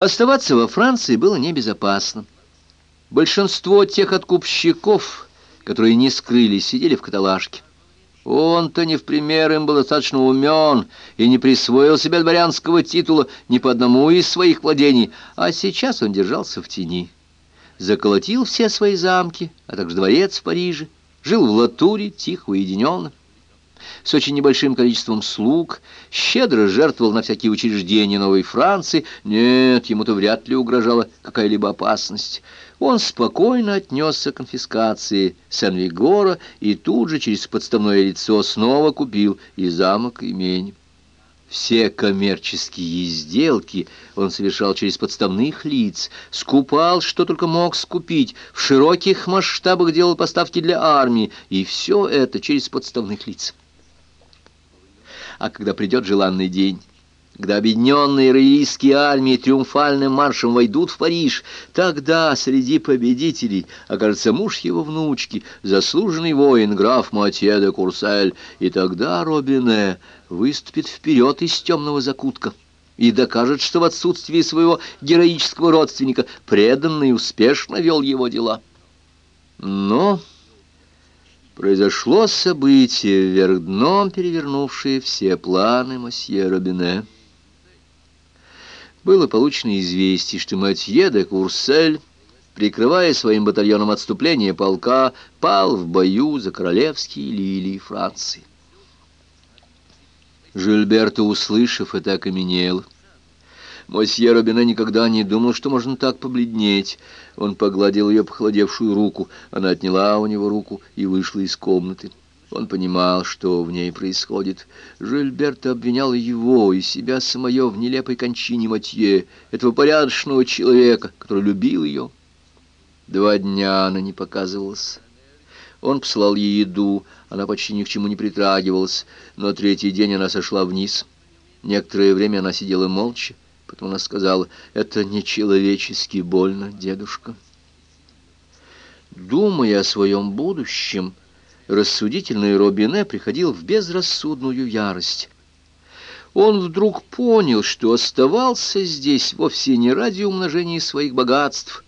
Оставаться во Франции было небезопасно. Большинство тех откупщиков, которые не скрылись, сидели в каталажке. Он-то не в пример им был достаточно умен и не присвоил себе дворянского титула ни по одному из своих владений, а сейчас он держался в тени. Заколотил все свои замки, а также дворец в Париже, жил в Латуре, тихо, уединенно с очень небольшим количеством слуг, щедро жертвовал на всякие учреждения Новой Франции. Нет, ему-то вряд ли угрожала какая-либо опасность. Он спокойно отнесся к конфискации Сен-Вигора и тут же через подставное лицо снова купил и замок, и имение. Все коммерческие сделки он совершал через подставных лиц, скупал, что только мог скупить, в широких масштабах делал поставки для армии, и все это через подставных лиц. А когда придет желанный день, когда объединенные роялистские армии триумфальным маршем войдут в Париж, тогда среди победителей окажется муж его внучки, заслуженный воин граф Матье де Курсель, и тогда Робине выступит вперед из темного закутка и докажет, что в отсутствии своего героического родственника преданно и успешно вел его дела. Но... Произошло событие, вверх дном перевернувшее все планы мосье Робине. Было получено известие, что Матье де Курсель, прикрывая своим батальоном отступление полка, пал в бою за королевские лилии Франции. Жильберта, услышав это, окаменел. Мосье Робине никогда не думал, что можно так побледнеть. Он погладил ее похолодевшую руку. Она отняла у него руку и вышла из комнаты. Он понимал, что в ней происходит. Жильберта обвинял его и себя самое в нелепой кончине Матье, этого порядочного человека, который любил ее. Два дня она не показывалась. Он послал ей еду, она почти ни к чему не притрагивалась, но третий день она сошла вниз. Некоторое время она сидела молча. Потом она сказала, это нечеловечески больно, дедушка. Думая о своем будущем, рассудительный Робине приходил в безрассудную ярость. Он вдруг понял, что оставался здесь вовсе не ради умножения своих богатств,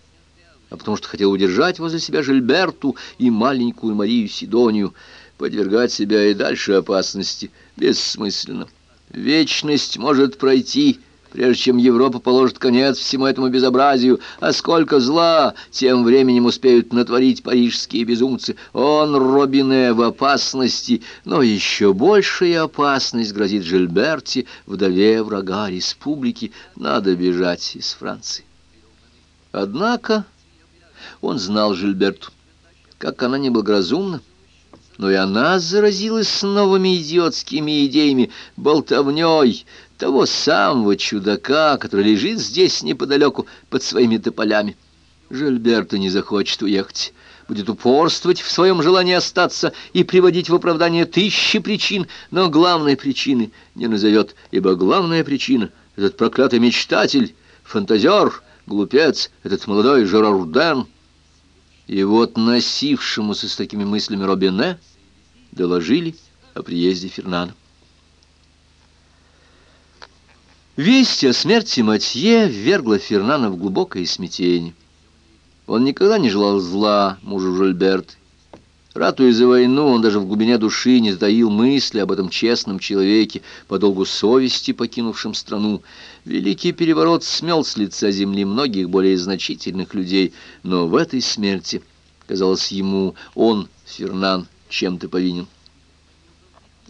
а потому что хотел удержать возле себя Жильберту и маленькую Марию Сидонию. Подвергать себя и дальше опасности бессмысленно. Вечность может пройти, — прежде чем Европа положит конец всему этому безобразию, а сколько зла тем временем успеют натворить парижские безумцы. Он, Робине, в опасности, но еще большая опасность грозит Жильберте, вдове врага республики. Надо бежать из Франции. Однако он знал Жильберту, как она неблагоразумна, но и она заразилась новыми идиотскими идеями, болтовней, того самого чудака, который лежит здесь неподалеку под своими тополями. Жильберта не захочет уехать, будет упорствовать в своем желании остаться и приводить в оправдание тысячи причин, но главной причины не назовет, ибо главная причина — этот проклятый мечтатель, фантазер, глупец, этот молодой Жерарден. И вот носившемуся с такими мыслями Робине доложили о приезде Фернана. Весть о смерти Матье ввергла Фернана в глубокое смятение. Он никогда не желал зла мужу Жильберты. Ратуя за войну, он даже в глубине души не затаил мысли об этом честном человеке, по долгу совести покинувшем страну. Великий переворот смел с лица земли многих более значительных людей, но в этой смерти, казалось ему, он, Фернан, чем-то повинен.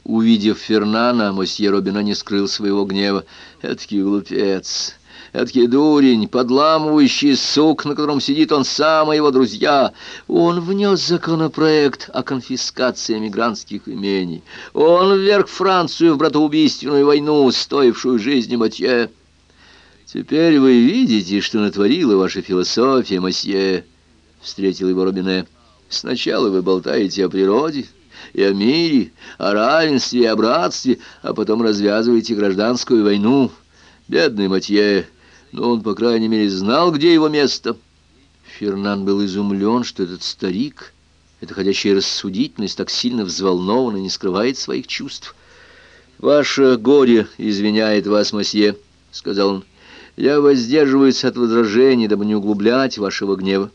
Увидев Фернана, мосье Робино не скрыл своего гнева. «Эдакий глупец!» Эдакий дурень, подламывающий сук, на котором сидит он сам и его друзья. Он внес законопроект о конфискации эмигрантских имений. Он вверг Францию в братоубийственную войну, стоившую жизни Матье. «Теперь вы видите, что натворила ваша философия, мосье», — встретил его Робине. «Сначала вы болтаете о природе» и о мире, о равенстве и о братстве, а потом развязываете гражданскую войну. Бедный Матье, но он, по крайней мере, знал, где его место. Фернан был изумлен, что этот старик, эта ходящая рассудительность, так сильно взволнована и не скрывает своих чувств. «Ваше горе извиняет вас, Матье», — сказал он. Я воздерживаюсь от возражений, дабы не углублять вашего гнева.